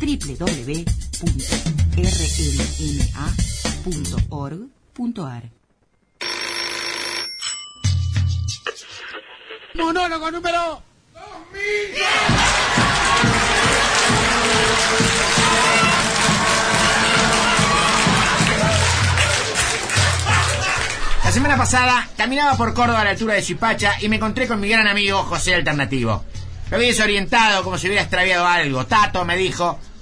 www.rnma.org.ar Monólogo número La semana pasada caminaba por Córdoba a la altura de Chipacha y me encontré con mi gran amigo José Alternativo. Lo vi desorientado como si hubiera extraviado algo. Tato me dijo,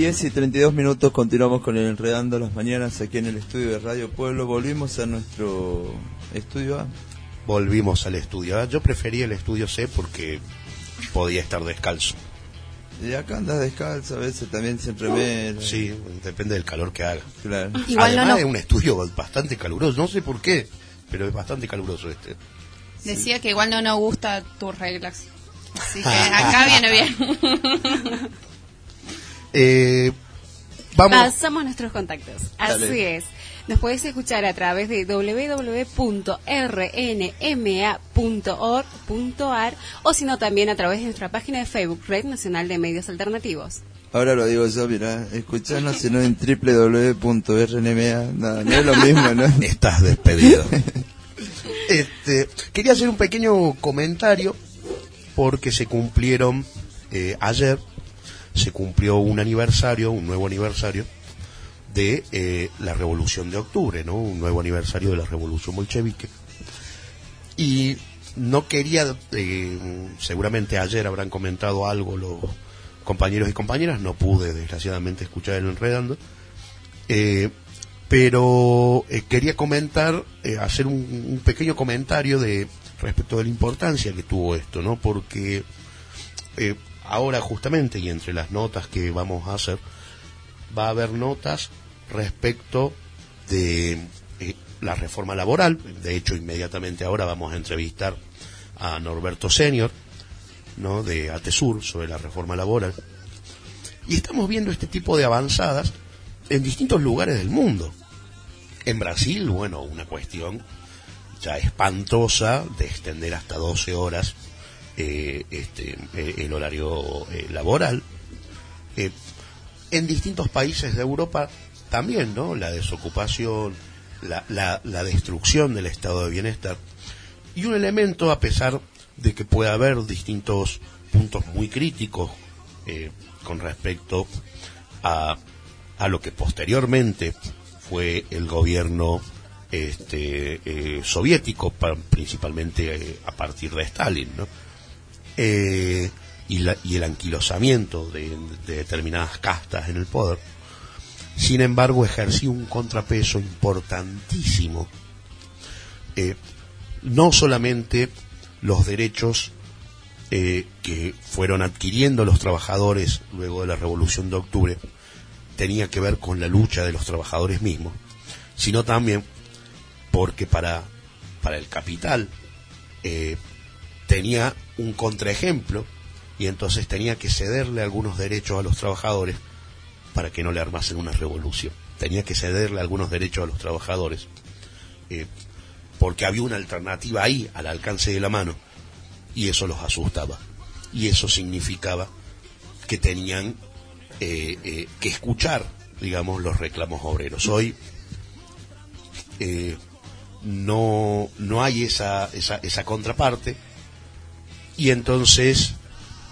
Diez y 32 minutos, continuamos con el Enredando las Mañanas aquí en el estudio de Radio Pueblo. Volvimos a nuestro estudio A. Volvimos al estudio A. Yo prefería el estudio C porque podía estar descalzo. Y acá andas descalzo, a veces también sin remera. Sí, depende del calor que haga. Claro. Igual Además no. es un estudio bastante caluroso, no sé por qué, pero es bastante caluroso este. Decía que igual no nos gusta tus reglas. Así que acá viene bien. Eh, vamos, Pasamos nuestros contactos. Así es. Nos podés escuchar a través de www.rnma.org.ar o si no también a través de nuestra página de Facebook, Red Nacional de Medios Alternativos. Ahora lo digo yo, mira, escuchanos sino en www.rnma. No, no es lo mismo, ¿no? estás despedido. este, quería hacer un pequeño comentario porque se cumplieron eh, ayer se cumplió un aniversario, un nuevo aniversario de eh, la Revolución de Octubre, ¿no? Un nuevo aniversario de la Revolución bolchevique. Y no quería, eh, seguramente ayer habrán comentado algo los compañeros y compañeras, no pude desgraciadamente escuchar el enredando, eh, pero quería comentar, hacer un, un pequeño comentario de respecto de la importancia que tuvo esto, ¿no? Porque ahora justamente y entre las notas que vamos a hacer va a haber notas respecto de eh, la reforma laboral. De hecho, inmediatamente ahora vamos a entrevistar a Norberto Senior, ¿no? de Atesur, sobre la reforma laboral. Y estamos viendo este tipo de avanzadas en distintos lugares del mundo. En Brasil, bueno, una cuestión ya espantosa de extender hasta 12 horas eh, este, eh, el horario eh, laboral. En distintos países de Europa también, ¿no? La desocupación, la, la, la destrucción del estado de bienestar. Y un elemento, a pesar de que pueda haber distintos puntos muy críticos con respecto a, a lo que posteriormente fue el gobierno este, eh, soviético, pa- principalmente a partir de Stalin, ¿no? Eh, y, la- y el anquilosamiento de, de determinadas castas en el poder, sin embargo ejerció un contrapeso importantísimo, eh, no solamente los derechos eh, que fueron adquiriendo los trabajadores luego de la Revolución de Octubre, tenía que ver con la lucha de los trabajadores mismos, sino también porque para, para el capital tenía un contraejemplo y entonces tenía que cederle algunos derechos a los trabajadores para que no le armasen una revolución. Tenía que cederle algunos derechos a los trabajadores eh, porque había una alternativa ahí al alcance de la mano y eso los asustaba. Y eso significaba que tenían eh, eh, que escuchar, digamos, los reclamos obreros. Hoy no, no hay esa, esa, esa contraparte y entonces,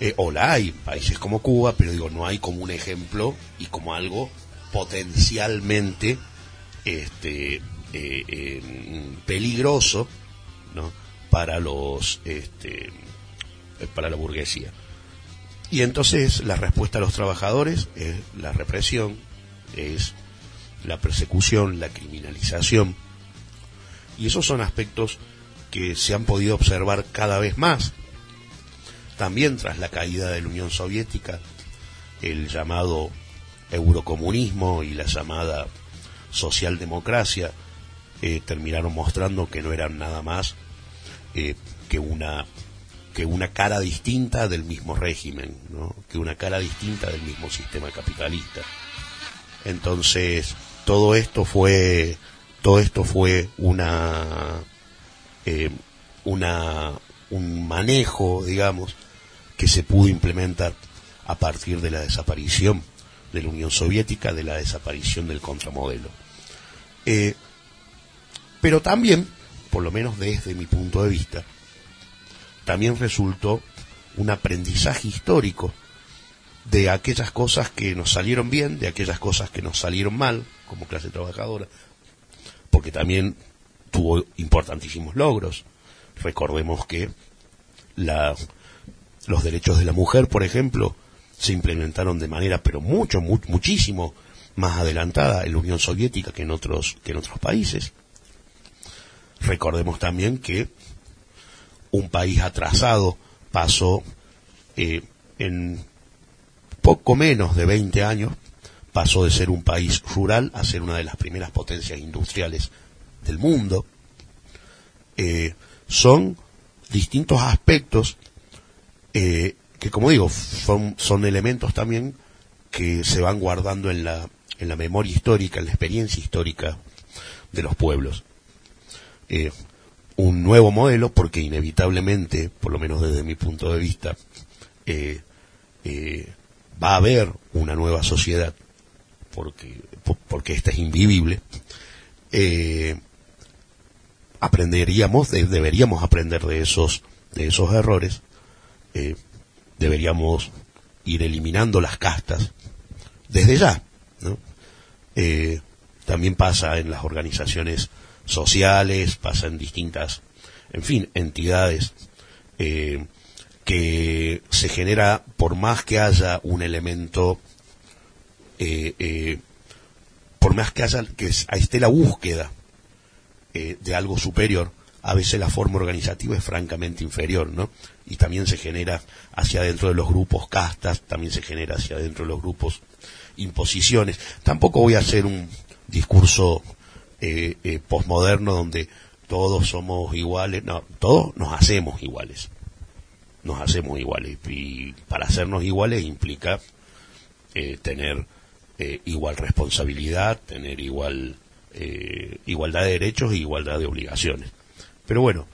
eh, o la hay, países como Cuba, pero digo, no hay como un ejemplo y como algo potencialmente este, eh, eh, peligroso ¿no? para los este, eh, para la burguesía. Y entonces la respuesta a los trabajadores es la represión, es la persecución, la criminalización. Y esos son aspectos que se han podido observar cada vez más. También tras la caída de la Unión Soviética, el llamado eurocomunismo y la llamada socialdemocracia eh, terminaron mostrando que no eran nada más eh, que una que una cara distinta del mismo régimen, ¿no? que una cara distinta del mismo sistema capitalista. Entonces, todo esto fue todo esto fue una eh, una un manejo, digamos, que se pudo implementar a partir de la desaparición de la Unión Soviética, de la desaparición del contramodelo. Eh, pero también, por lo menos desde mi punto de vista, también resultó un aprendizaje histórico de aquellas cosas que nos salieron bien, de aquellas cosas que nos salieron mal como clase trabajadora, porque también tuvo importantísimos logros. Recordemos que la, los derechos de la mujer, por ejemplo, se implementaron de manera, pero mucho, mu muchísimo más adelantada en la Unión Soviética que en otros, que en otros países. Recordemos también que un país atrasado pasó eh, en poco menos de 20 años, pasó de ser un país rural a ser una de las primeras potencias industriales del mundo. Eh, son distintos aspectos eh, que, como digo, son, elementos también que se van guardando en la, en la memoria histórica, en la experiencia histórica de los pueblos. Eh, un nuevo modelo, porque inevitablemente, por lo menos desde mi punto de vista, eh, va a haber una nueva sociedad, porque, porque esta es invivible, aprenderíamos, de, deberíamos aprender de esos, de esos errores, eh, deberíamos ir eliminando las castas desde ya. Eh, también pasa en las organizaciones sociales, pasa en distintas, en fin, entidades eh, que se genera, por más que haya un elemento, por más que haya, que esté la búsqueda de algo superior, a veces la forma organizativa es francamente inferior, ¿no? Y también se genera hacia adentro de los grupos castas, también se genera hacia adentro de los grupos imposiciones. Tampoco voy a hacer un discurso eh, eh, posmoderno donde todos somos iguales, no, todos nos hacemos iguales, nos hacemos iguales y para hacernos iguales implica eh, tener eh, igual responsabilidad, tener igual eh, igualdad de derechos e igualdad de obligaciones. Pero bueno,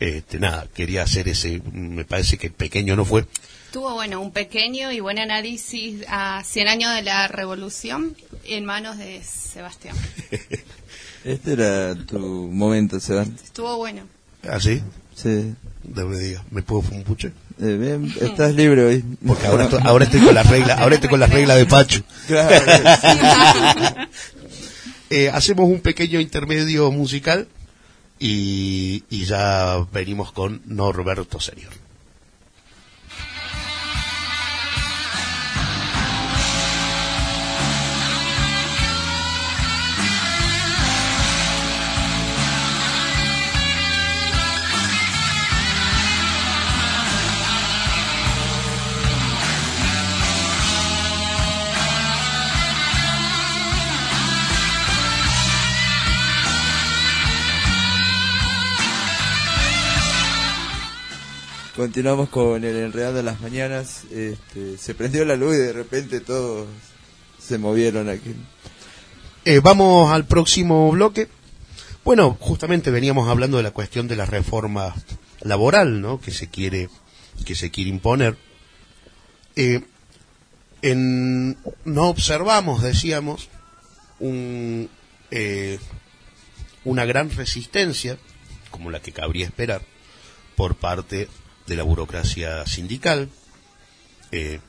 este, nada, quería hacer ese, me parece que pequeño no fue, Tuvo, bueno, un pequeño y buen análisis a 100 años de la revolución en manos de Sebastián. Este era tu momento, Sebastián. Estuvo bueno. ¿así? Sí. No me digas, ¿me puedo fumar un puche? Eh, bien, estás libre hoy. Porque ahora estoy, ahora estoy con las reglas, ahora estoy con las reglas de Pacho. Claro, Eh, hacemos un pequeño intermedio musical y, ya venimos con Norberto Senior. Continuamos con el enredado de las mañanas. Este, se prendió la luz y de repente todos se movieron aquí. Eh, vamos al próximo bloque. Bueno, justamente veníamos hablando de la cuestión de la reforma laboral, ¿no? Que se quiere, que se quiere imponer. Eh, en, no observamos, decíamos, un, eh, una gran resistencia, como la que cabría esperar, por parte de la burocracia sindical. Eh,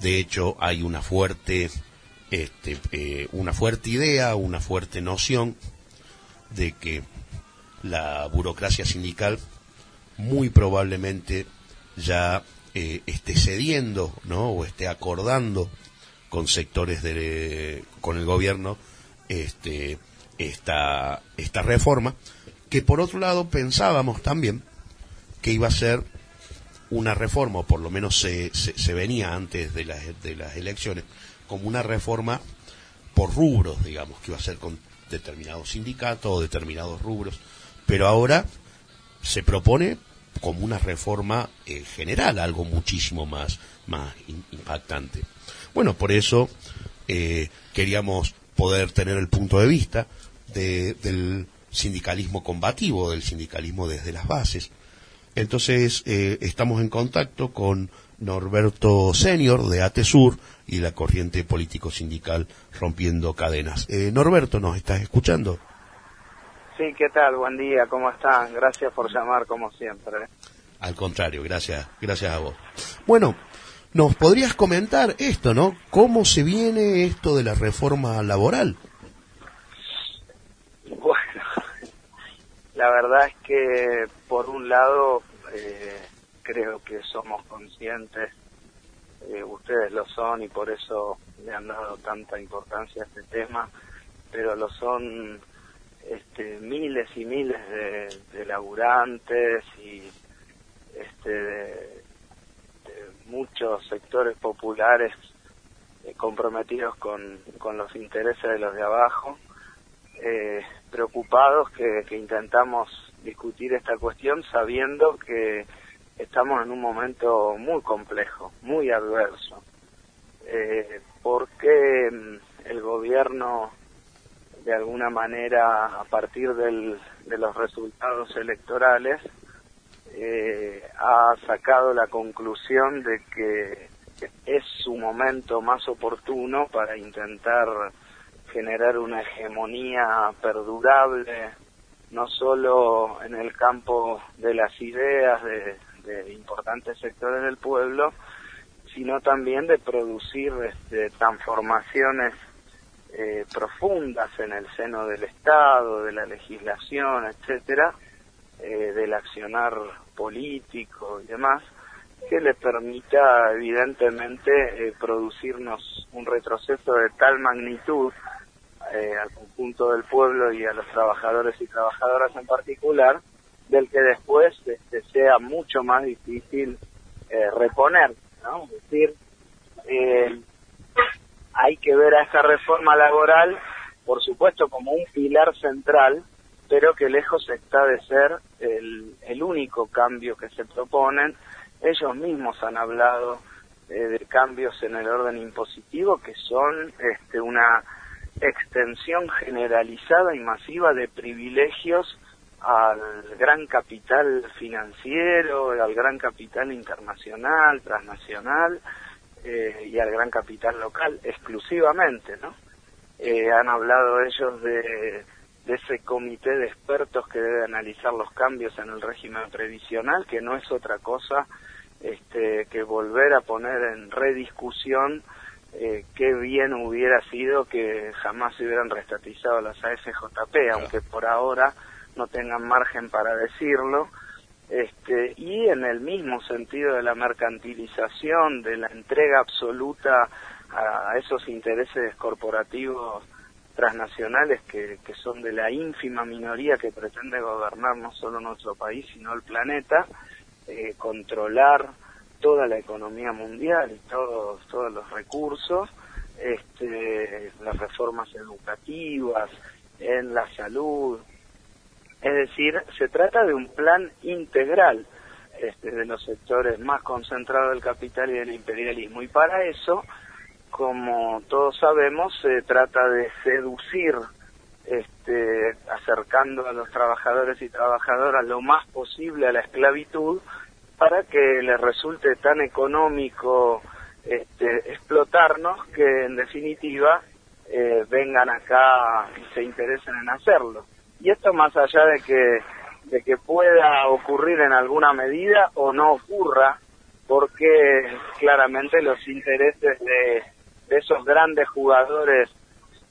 de hecho, hay una fuerte, este, eh, una fuerte idea, una fuerte noción de que la burocracia sindical muy probablemente ya eh, esté cediendo, ¿no? O esté acordando con sectores de, con el gobierno, este, esta, esta reforma, que por otro lado pensábamos también que iba a ser una reforma, o por lo menos se, se, venía antes de las, de las elecciones, como una reforma por rubros, digamos, que iba a ser con determinados sindicatos o determinados rubros, pero ahora se propone como una reforma eh, general, algo muchísimo más, más impactante. Bueno, por eso eh, queríamos poder tener el punto de vista de- del sindicalismo combativo, del sindicalismo desde las bases. Entonces, eh, estamos en contacto con Norberto Senior de ATESUR y la corriente político-sindical Rompiendo Cadenas. Eh, Norberto, ¿nos estás escuchando? Sí, ¿qué tal? Buen día, ¿cómo están? Gracias por llamar como siempre. Al contrario, gracias, gracias a vos. Bueno, ¿nos podrías comentar esto, no? ¿Cómo se viene esto de la reforma laboral? Bueno, la verdad es que por un lado eh, creo que somos conscientes, eh, ustedes lo son y por eso le han dado tanta importancia a este tema, pero lo son este, miles y miles de, laburantes y este, de, muchos sectores populares eh, comprometidos con, con los intereses de los de abajo, preocupados que, intentamos discutir esta cuestión sabiendo que estamos en un momento muy complejo, muy adverso, eh, porque mm, el gobierno de alguna manera a partir del, de los resultados electorales eh, ha sacado la conclusión de que es su momento más oportuno para intentar generar una hegemonía perdurable, no solo en el campo de las ideas de, importantes sectores del pueblo, sino también de producir este, transformaciones eh, profundas en el seno del Estado, de la legislación, etcétera, eh, del accionar político y demás, que le permita evidentemente eh, producirnos un retroceso de tal magnitud eh, al conjunto del pueblo y a los trabajadores y trabajadoras en particular, del que después este, sea mucho más difícil eh, reponer, ¿no? Es decir, eh, hay que ver a esta reforma laboral por supuesto como un pilar central, pero que lejos está de ser el, el único cambio que se proponen. Ellos mismos han hablado eh, de cambios en el orden impositivo que son este, una extensión generalizada y masiva de privilegios al gran capital financiero, al gran capital internacional, transnacional eh, y al gran capital local exclusivamente, ¿no? Eh, han hablado ellos de, de ese comité de expertos que debe analizar los cambios en el régimen previsional, que no es otra cosa este, que volver a poner en rediscusión eh, qué bien hubiera sido que jamás se hubieran restatizado las AFJP, aunque por ahora no tengan margen para decirlo. Este, y en el mismo sentido de la mercantilización, de la entrega absoluta a, esos intereses corporativos transnacionales que, que son de la ínfima minoría que pretende gobernar no solo nuestro país, sino el planeta, eh, controlar toda la economía mundial y todos todos los recursos, este, las reformas educativas, en la salud. Es decir, se trata de un plan integral este, de los sectores más concentrados del capital y del imperialismo. Y para eso, como todos sabemos, se trata de seducir, este, acercando a los trabajadores y trabajadoras lo más posible a la esclavitud, para que les resulte tan económico este, explotarnos que en definitiva eh, vengan acá y se interesen en hacerlo. Y esto más allá de que, de que pueda ocurrir en alguna medida o no ocurra, porque claramente los intereses de, esos grandes jugadores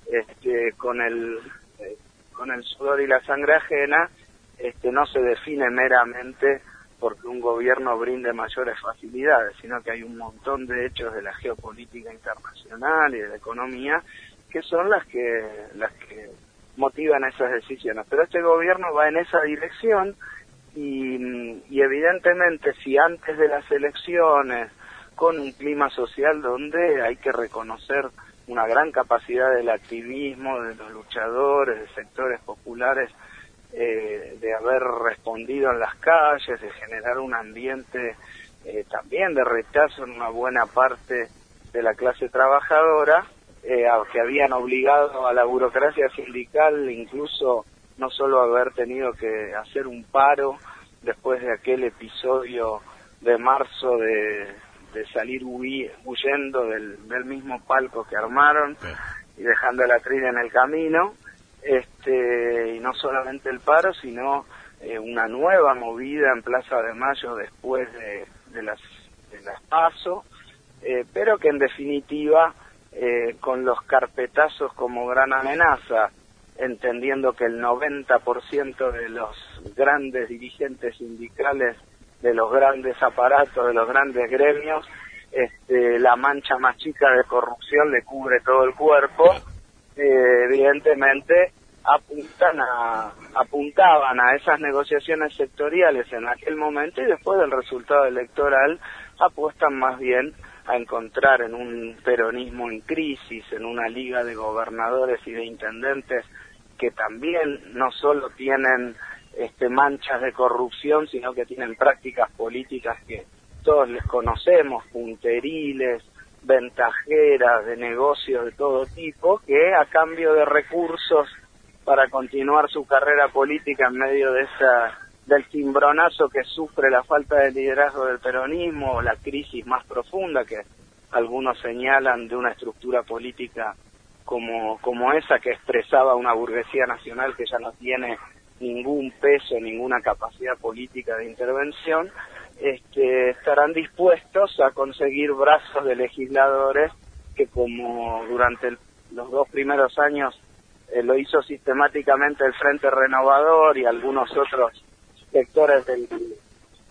este, con el eh, con el sudor y la sangre ajena este, no se define meramente porque un gobierno brinde mayores facilidades, sino que hay un montón de hechos de la geopolítica internacional y de la economía que son las que las que motivan esas decisiones. Pero este gobierno va en esa dirección y, y evidentemente si antes de las elecciones con un clima social donde hay que reconocer una gran capacidad del activismo, de los luchadores, de sectores populares eh, de haber respondido en las calles, de generar un ambiente eh, también de rechazo en una buena parte de la clase trabajadora, eh, que habían obligado a la burocracia sindical incluso no solo haber tenido que hacer un paro después de aquel episodio de marzo de, de salir huyendo del, del mismo palco que armaron y dejando la trina en el camino, este, y no solamente el paro, sino eh, una nueva movida en Plaza de Mayo después de, de las, de las PASO, eh, pero que en definitiva, eh, con los carpetazos como gran amenaza, entendiendo que el 90% de los grandes dirigentes sindicales, de los grandes aparatos, de los grandes gremios, este, la mancha más chica de corrupción le cubre todo el cuerpo evidentemente apuntan a, apuntaban a esas negociaciones sectoriales en aquel momento y después del resultado electoral apuestan más bien a encontrar en un peronismo en crisis, en una liga de gobernadores y de intendentes que también no solo tienen este, manchas de corrupción, sino que tienen prácticas políticas que todos les conocemos, punteriles, ventajeras, de negocios de todo tipo, que a cambio de recursos para continuar su carrera política en medio de esa del cimbronazo que sufre la falta de liderazgo del peronismo o la crisis más profunda que algunos señalan de una estructura política como, como esa que expresaba una burguesía nacional que ya no tiene ningún peso, ninguna capacidad política de intervención, este, estarán dispuestos a conseguir brazos de legisladores que como durante los dos primeros años eh, lo hizo sistemáticamente el Frente Renovador y algunos otros sectores del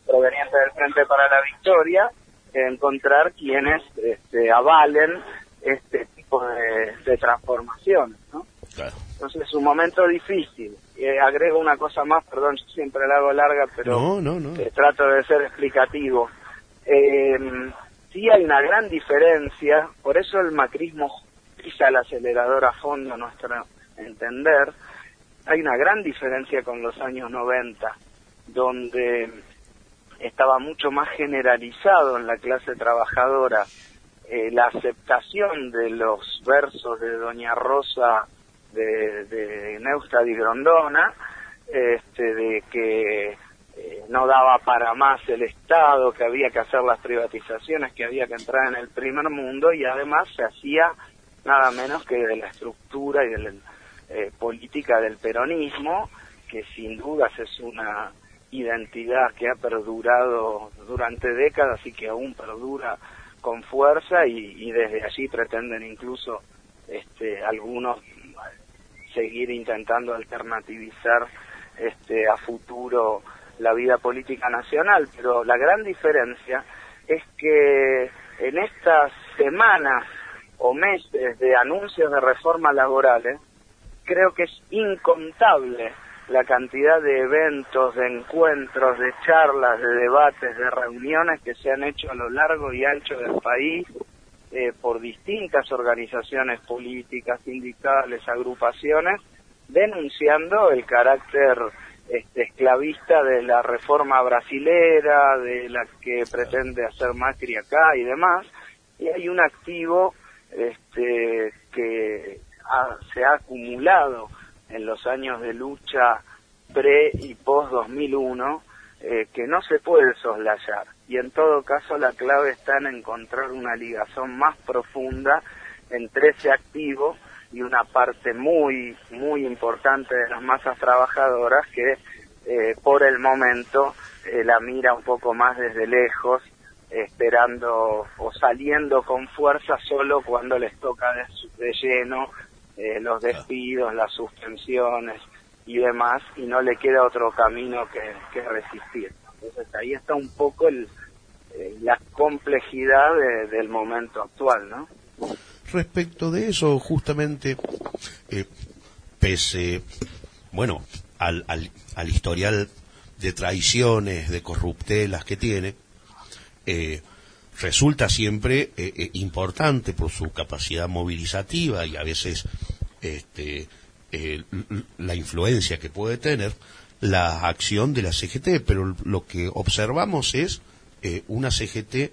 provenientes del Frente para la Victoria, encontrar quienes este, avalen este tipo de, de transformaciones, ¿no? Entonces es un momento difícil. Eh, agrego una cosa más, perdón, yo siempre la hago larga, pero eh, trato de ser explicativo. Eh, sí hay una gran diferencia, por eso el macrismo pisa el acelerador a fondo nuestra entender, hay una gran diferencia con los años 90, donde estaba mucho más generalizado en la clase trabajadora eh, la aceptación de los versos de Doña Rosa de, de Neustadt y Grondona, este, de que eh, no daba para más el Estado, que había que hacer las privatizaciones, que había que entrar en el primer mundo y además se hacía nada menos que de la estructura y de la eh, política del peronismo, que sin dudas es una identidad que ha perdurado durante décadas y que aún perdura con fuerza y, desde allí pretenden incluso este, algunos seguir intentando alternativizar este, a futuro la vida política nacional, pero la gran diferencia es que en estas semanas o meses de anuncios de reformas laborales, creo que es incontable la cantidad de eventos, de encuentros, de charlas, de debates, de reuniones que se han hecho a lo largo y ancho del país eh, por distintas organizaciones políticas, sindicales, agrupaciones, denunciando el carácter este, esclavista de la reforma brasilera, de la que pretende hacer Macri acá y demás, y hay un activo este, que se ha acumulado en los años de lucha pre y post 2001 eh, que no se puede soslayar. Y en todo caso la clave está en encontrar una ligazón más profunda entre ese activo y una parte muy muy importante de las masas trabajadoras que eh, por el momento eh, la mira un poco más desde lejos esperando o saliendo con fuerza solo cuando les toca de, de lleno eh, los despidos, las suspensiones y demás, y no le queda otro camino que, resistir. Entonces ahí está un poco el, eh, la complejidad del momento actual, ¿no? Respecto de eso, justamente, eh, pese, bueno, al, al, al, historial de traiciones, de corruptelas que tiene, eh, resulta siempre importante por su capacidad movilizativa y a veces este, eh, la influencia que puede tener la acción de la CGT, pero lo que observamos es una CGT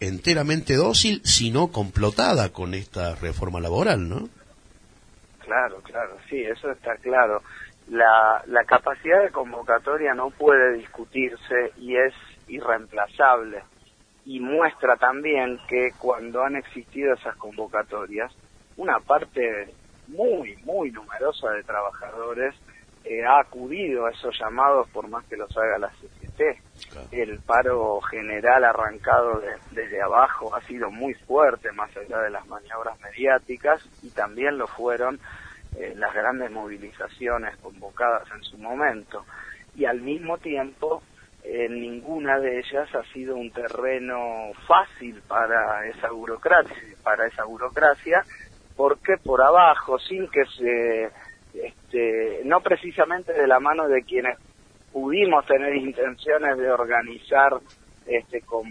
enteramente dócil, sino complotada con esta reforma laboral, ¿no? Claro, claro, sí, eso está claro. La, la capacidad de convocatoria no puede discutirse y es irreemplazable y muestra también que cuando han existido esas convocatorias, una parte muy, muy numerosa de trabajadores eh, ha acudido a esos llamados por más que los haga la CGT. El paro general arrancado desde abajo ha sido muy fuerte, más allá de las maniobras mediáticas, y también lo fueron eh, las grandes movilizaciones convocadas en su momento. Y al mismo tiempo, en ninguna de ellas ha sido un terreno fácil para esa burocracia, para esa burocracia, porque por abajo, sin que se, este, no precisamente de la mano de quienes pudimos tener intenciones de organizar este, con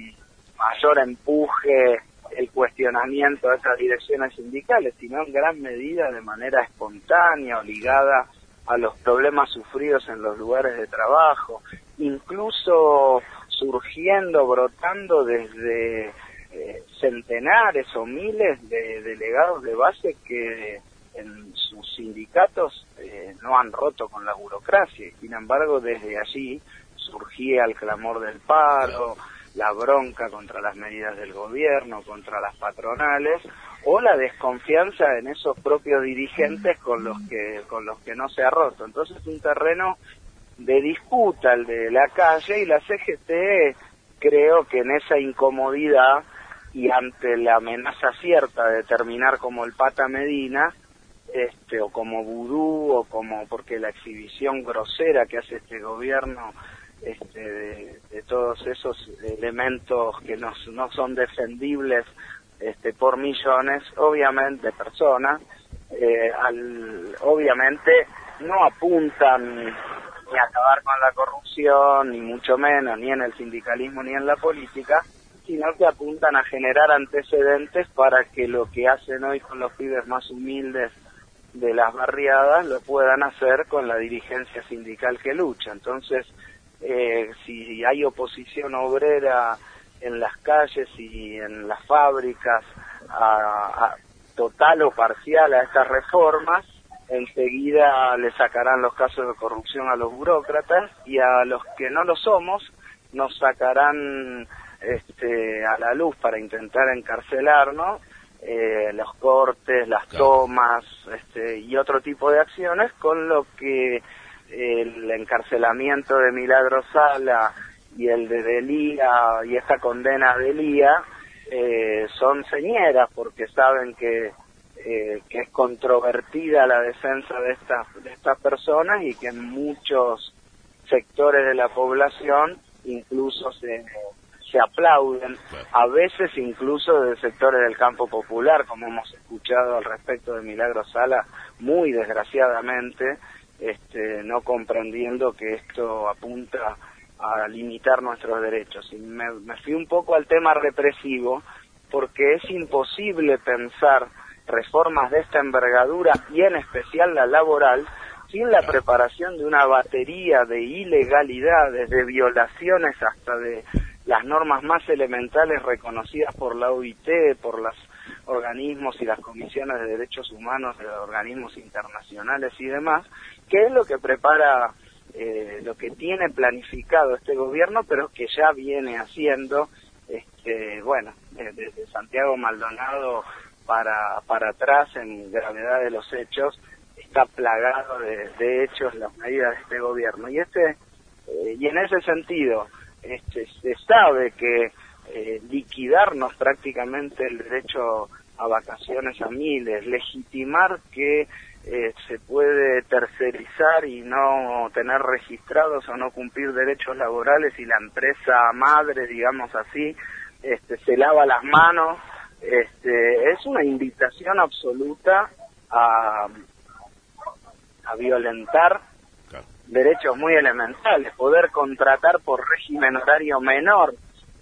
mayor empuje el cuestionamiento de esas direcciones sindicales, sino en gran medida de manera espontánea ligada a los problemas sufridos en los lugares de trabajo, incluso surgiendo, brotando desde eh, centenares o miles de delegados de base que en sus sindicatos eh, no han roto con la burocracia. Sin embargo, desde allí surgía el clamor del paro, la bronca contra las medidas del gobierno, contra las patronales, o la desconfianza en esos propios dirigentes con los que con los que no se ha roto. Entonces es un terreno de disputa el de la calle y la CGT creo que en esa incomodidad y ante la amenaza cierta de terminar como el Pata Medina, este, o como vudú, o como porque la exhibición grosera que hace este gobierno este, de, todos esos elementos que no, no son defendibles este, por millones, obviamente, de personas, eh, al, obviamente no apuntan ni a acabar con la corrupción, ni mucho menos, ni en el sindicalismo, ni en la política, sino que apuntan a generar antecedentes para que lo que hacen hoy con los pibes más humildes de las barriadas lo puedan hacer con la dirigencia sindical que lucha. Entonces, eh, si hay oposición obrera en las calles y en las fábricas a, total o parcial a estas reformas, enseguida le sacarán los casos de corrupción a los burócratas y a los que no lo somos nos sacarán este, a la luz para intentar encarcelarnos eh, los cortes, las tomas este, y otro tipo de acciones, con lo que el encarcelamiento de Milagro Sala y el de Delía y esta condena de Delía eh, son señeras porque saben que, eh, que es controvertida la defensa de estas, de estas personas y que en muchos sectores de la población incluso se, se aplauden, a veces incluso de sectores del campo popular, como hemos escuchado al respecto de Milagro Sala, muy desgraciadamente, este, no comprendiendo que esto apunta a limitar nuestros derechos. Y me, me fui un poco al tema represivo, porque es imposible pensar reformas de esta envergadura y en especial la laboral sin la preparación de una batería de ilegalidades, de violaciones hasta de las normas más elementales reconocidas por la OIT, por los organismos y las comisiones de derechos humanos de los organismos internacionales y demás, que es lo que prepara, eh, lo que tiene planificado este gobierno, pero que ya viene haciendo, este, bueno, desde Santiago Maldonado para, para atrás en gravedad de los hechos, está plagado de, de hechos las medidas de este gobierno. Y este, eh, y en ese sentido, este, se sabe que eh, liquidarnos prácticamente el derecho a vacaciones a miles, legitimar que eh, se puede tercerizar y no tener registrados o no cumplir derechos laborales y la empresa madre, digamos así, este, se lava las manos, este, es una invitación absoluta a, a violentar derechos muy elementales, poder contratar por régimen horario menor,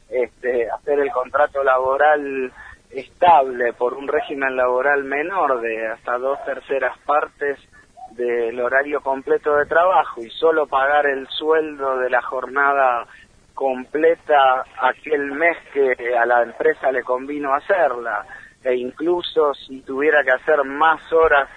este, hacer el contrato laboral estable por un régimen laboral menor de hasta dos terceras partes del horario completo de trabajo y solo pagar el sueldo de la jornada completa aquel mes que a la empresa le convino hacerla. E incluso si tuviera que hacer más horas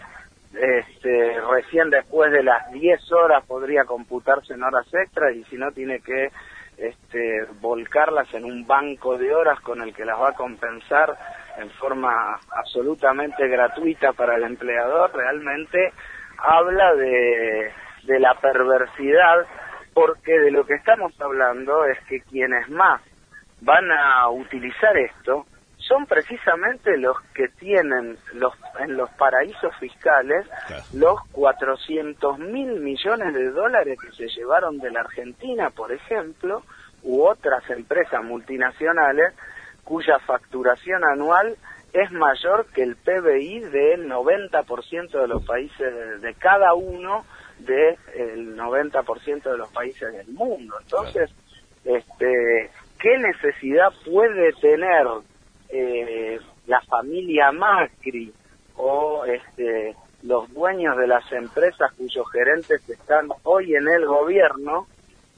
este, recién después de las 10 horas podría computarse en horas extras y si no tiene que este, volcarlas en un banco de horas con el que las va a compensar en forma absolutamente gratuita para el empleador, realmente habla de, de la perversidad porque de lo que estamos hablando es que quienes más van a utilizar esto son precisamente los que tienen los en los paraísos fiscales los 400 mil millones de dólares que se llevaron de la Argentina, por ejemplo, u otras empresas multinacionales cuya facturación anual es mayor que el PBI del 90% de los países, de, cada uno del de 90% de los países del mundo. Entonces, este, ¿qué necesidad puede tener eh, la familia Macri o este, los dueños de las empresas cuyos gerentes están hoy en el gobierno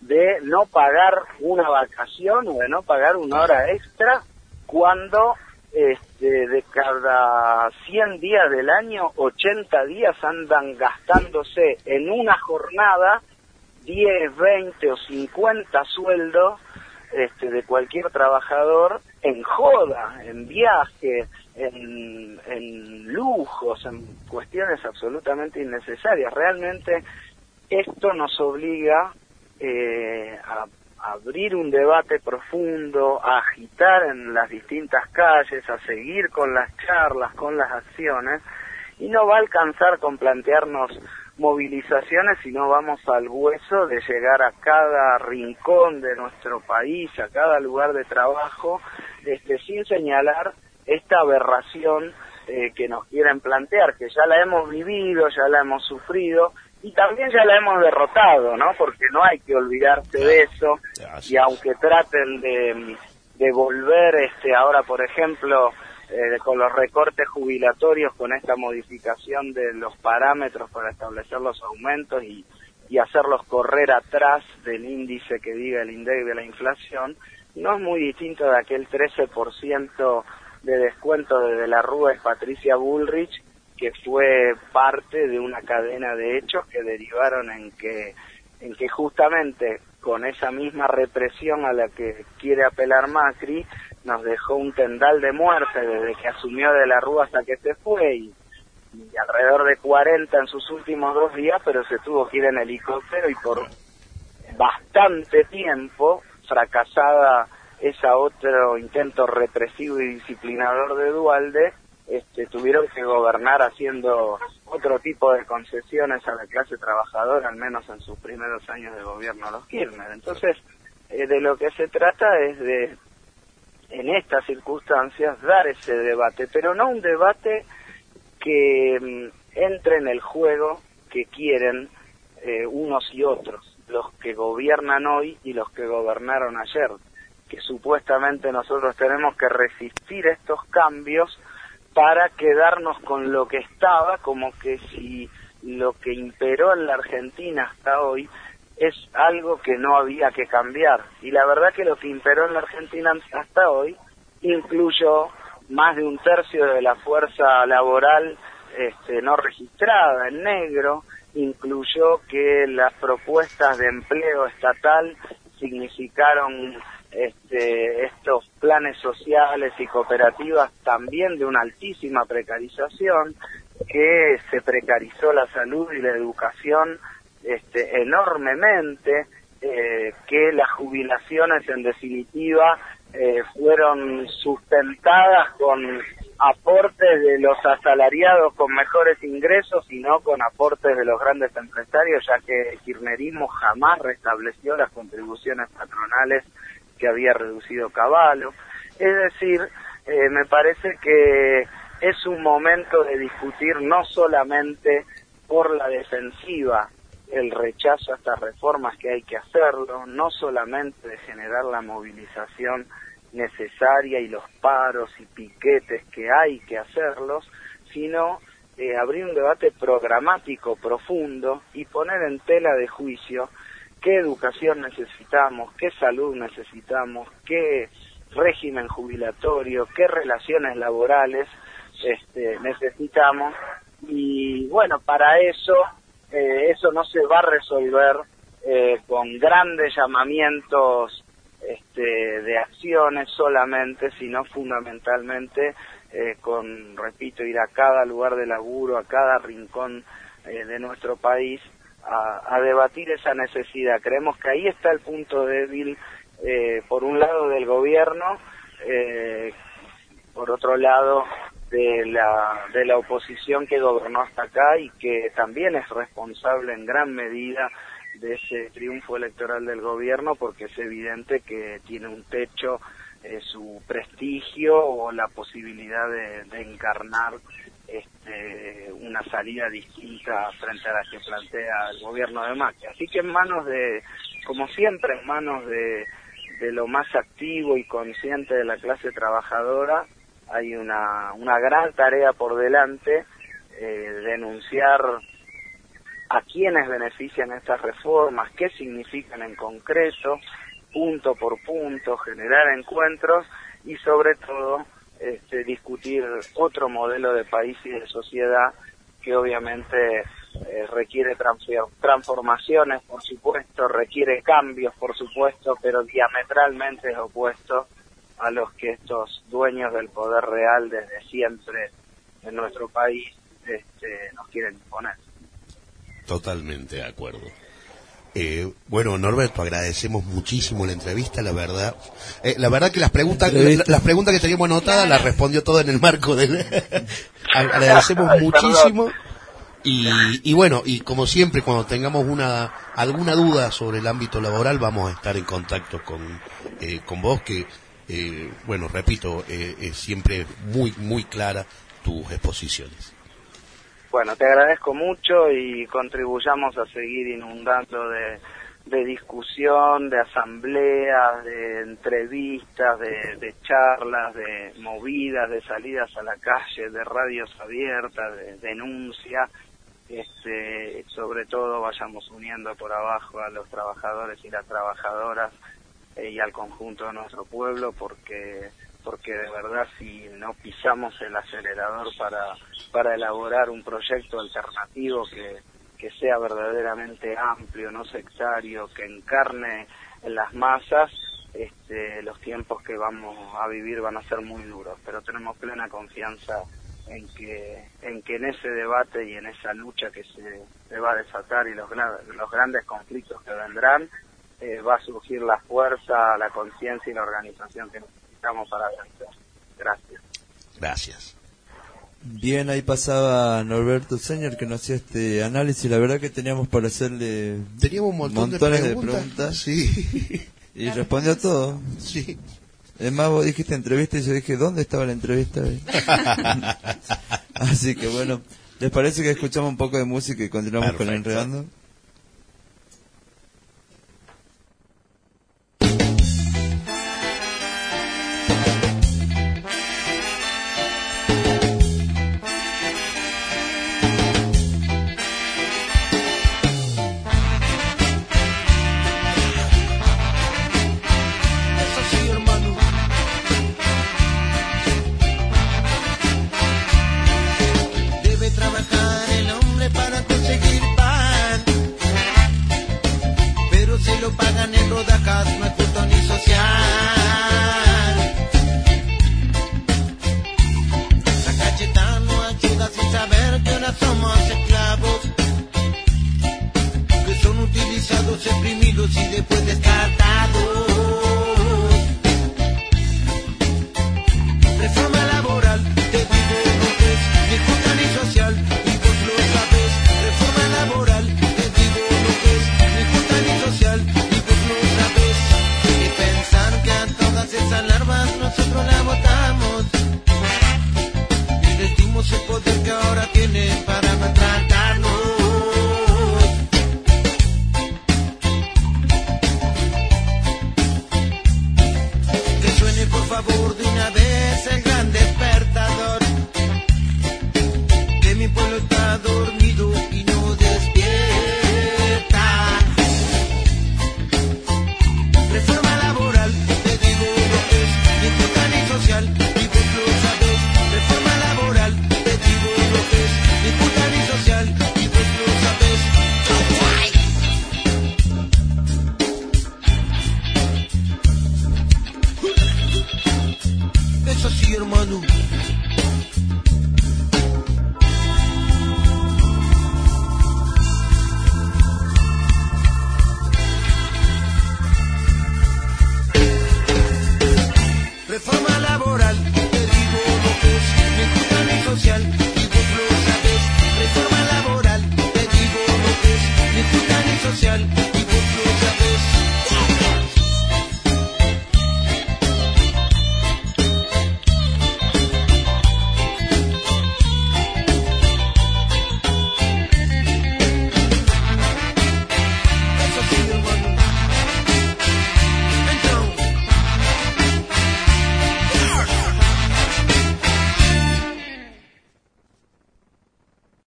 de no pagar una vacación o de no pagar una hora extra cuando este, de cada 100 días del año, 80 días andan gastándose en una jornada 10, 20 o 50 sueldos este, de cualquier trabajador en joda, en viaje, en, lujos, en cuestiones absolutamente innecesarias. Realmente esto nos obliga eh, a abrir un debate profundo, a agitar en las distintas calles, a seguir con las charlas, con las acciones, y no va a alcanzar con plantearnos movilizaciones, sino vamos al hueso de llegar a cada rincón de nuestro país, a cada lugar de trabajo, este, sin señalar esta aberración eh, que nos quieren plantear, que ya la hemos vivido, ya la hemos sufrido y también ya la hemos derrotado, ¿no? Porque no hay que olvidarse de eso y aunque traten de, de volver, este, ahora por ejemplo, eh, con los recortes jubilatorios, con esta modificación de los parámetros para establecer los aumentos y, y hacerlos correr atrás del índice que diga el INDEC de la inflación, no es muy distinto de aquel 13% de descuento de, de la Rúa y Patricia Bullrich, que fue parte de una cadena de hechos que derivaron en que, en que justamente con esa misma represión a la que quiere apelar Macri, nos dejó un tendal de muerte desde que asumió de la Rúa hasta que se fue y, alrededor de 40 en sus últimos dos días, pero se tuvo que ir en helicóptero y por bastante tiempo, fracasada ese otro intento represivo y disciplinador de Dualde, este, tuvieron que gobernar haciendo otro tipo de concesiones a la clase trabajadora, al menos en sus primeros años de gobierno los Kirchner. Entonces, eh, de lo que se trata es de, en estas circunstancias, dar ese debate, pero no un debate que mm, entre en el juego que quieren eh, unos y otros, los que gobiernan hoy y los que gobernaron ayer, que supuestamente nosotros tenemos que resistir estos cambios para quedarnos con lo que estaba, como que si lo que imperó en la Argentina hasta hoy es algo que no había que cambiar. Y la verdad que lo que imperó en la Argentina hasta hoy incluyó más de un tercio de la fuerza laboral este, no registrada en negro, incluyó que las propuestas de empleo estatal significaron este, estos planes sociales y cooperativas también de una altísima precarización, que se precarizó la salud y la educación este, enormemente, eh, que las jubilaciones en definitiva eh, fueron sustentadas con aportes de los asalariados con mejores ingresos y no con aportes de los grandes empresarios, ya que el kirchnerismo jamás restableció las contribuciones patronales que había reducido Caballo. Es decir, eh, me parece que es un momento de discutir no solamente por la defensiva el rechazo a estas reformas que hay que hacerlo, no solamente de generar la movilización necesaria y los paros y piquetes que hay que hacerlos, sino eh, abrir un debate programático profundo y poner en tela de juicio qué educación necesitamos, qué salud necesitamos, qué régimen jubilatorio, qué relaciones laborales este, necesitamos. Y bueno, para eso eh, eso no se va a resolver eh, con grandes llamamientos este, de acciones solamente, sino fundamentalmente eh, con, repito, ir a cada lugar de laburo, a cada rincón eh, de nuestro país a, a, debatir esa necesidad. Creemos que ahí está el punto débil, eh, por un lado del gobierno, por otro lado de la, de la oposición que gobernó hasta acá y que también es responsable en gran medida de ese triunfo electoral del gobierno porque es evidente que tiene un techo eh, su prestigio o la posibilidad de, encarnar este, una salida distinta frente a la que plantea el gobierno de Macri. Así que en manos de, como siempre, en manos de, de lo más activo y consciente de la clase trabajadora, hay una, una gran tarea por delante, eh, denunciar a quiénes benefician estas reformas, qué significan en concreto, punto por punto, generar encuentros y sobre todo este, discutir otro modelo de país y de sociedad que obviamente eh, requiere transformaciones, por supuesto, requiere cambios, por supuesto, pero diametralmente es opuesto a los que estos dueños del poder real desde siempre en nuestro país este, nos quieren imponer. Totalmente de acuerdo. Eh, bueno, Norberto, agradecemos muchísimo la entrevista, la verdad. Eh, la verdad que las preguntas, las preguntas que teníamos anotadas las respondió todo en el marco del. agradecemos muchísimo. Y, y, bueno, y como siempre, cuando tengamos una alguna duda sobre el ámbito laboral, vamos a estar en contacto con, eh, con vos, que, eh, bueno, repito, eh, siempre muy, muy clara tus exposiciones. Bueno, te agradezco mucho y contribuyamos a seguir inundando de, de discusión, de asambleas, de entrevistas, de, de charlas, de movidas, de salidas a la calle, de radios abiertas, de denuncia, este, sobre todo vayamos uniendo por abajo a los trabajadores y las trabajadoras y al conjunto de nuestro pueblo porque porque de verdad si no pisamos el acelerador para para elaborar un proyecto alternativo que que sea verdaderamente amplio, no sectario, que encarne en las masas, este, los tiempos que vamos a vivir van a ser muy duros, pero tenemos plena confianza en que en que en ese debate y en esa lucha que se, va a desatar y los, los grandes conflictos que vendrán, eh, va a surgir la fuerza, la conciencia y la organización que necesitamos para vencer. Gracias. Gracias. Bien, ahí pasaba Norberto Señor que nos hacía este análisis. La verdad que teníamos para hacerle teníamos un montón montones de de preguntas. Sí. Y respondió todo. Sí. Es más, vos dijiste entrevista y yo dije, ¿dónde estaba la entrevista? Así que bueno, ¿les parece que escuchamos un poco de música y continuamos con el Perfecto. enredando?